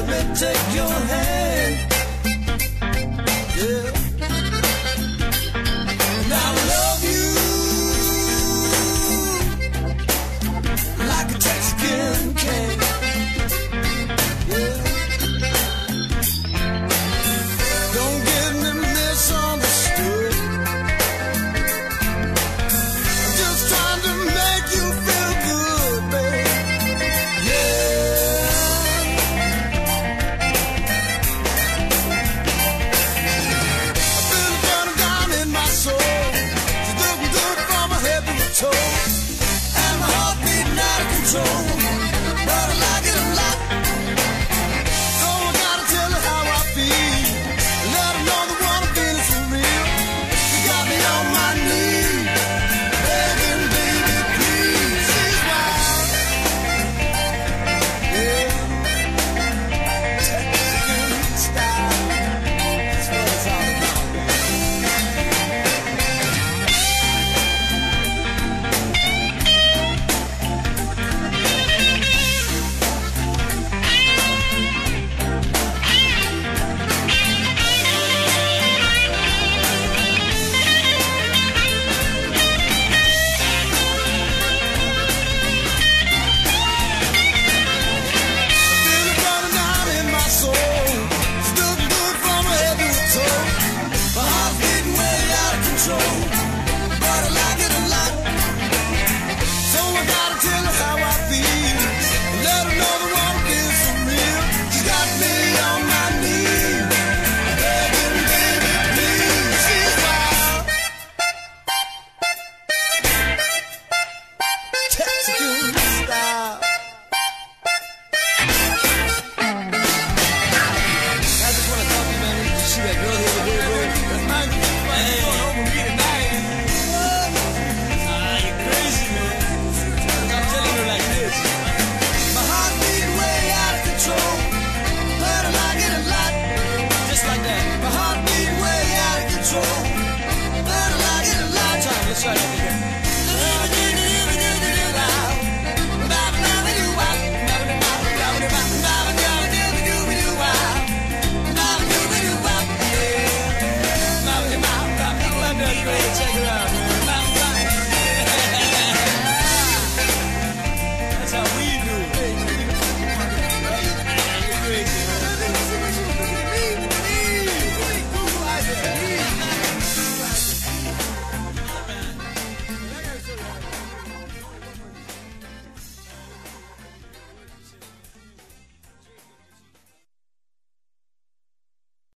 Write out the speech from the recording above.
let me take your hand. Control. But I